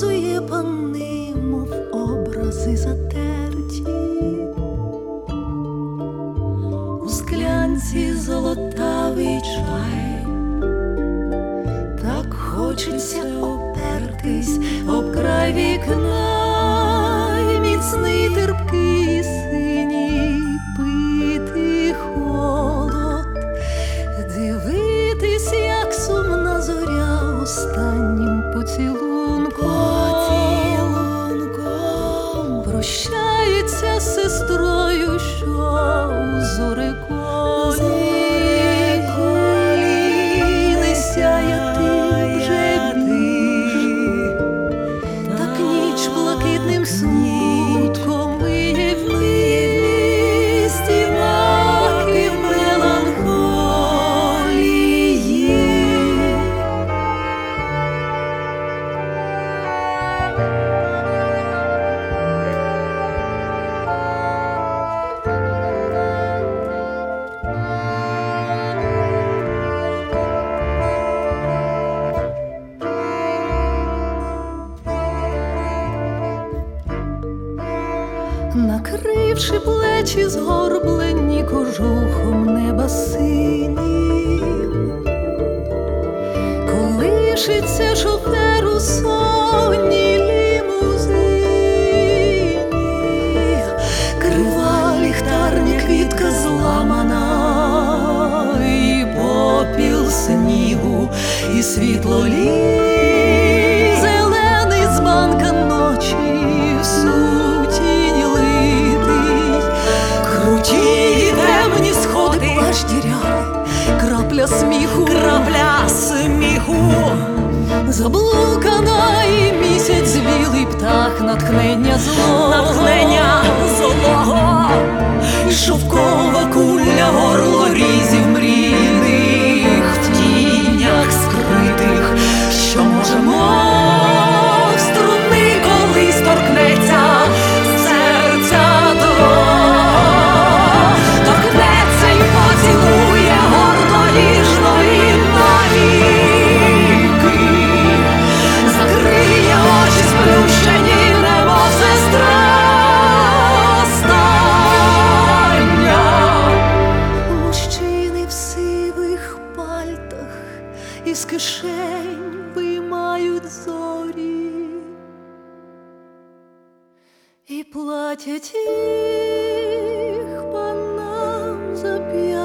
показує пани, мов образи затерті. У склянці золотавий чай, так хочеться опертись об край вікна, і міцний терпкий синій накривши плечі згорблені кожухом неба синім, колишиться шофер у сонній лімузині, крива ліхтарня квітка зламана, попіл снігу, і світло лі, зелений з банка ночі діряли, крапля сміху, крапля сміху, заблукана і місяць білий птах, натхнення зло, натхнення і платять їх панам за п'ять хвилин.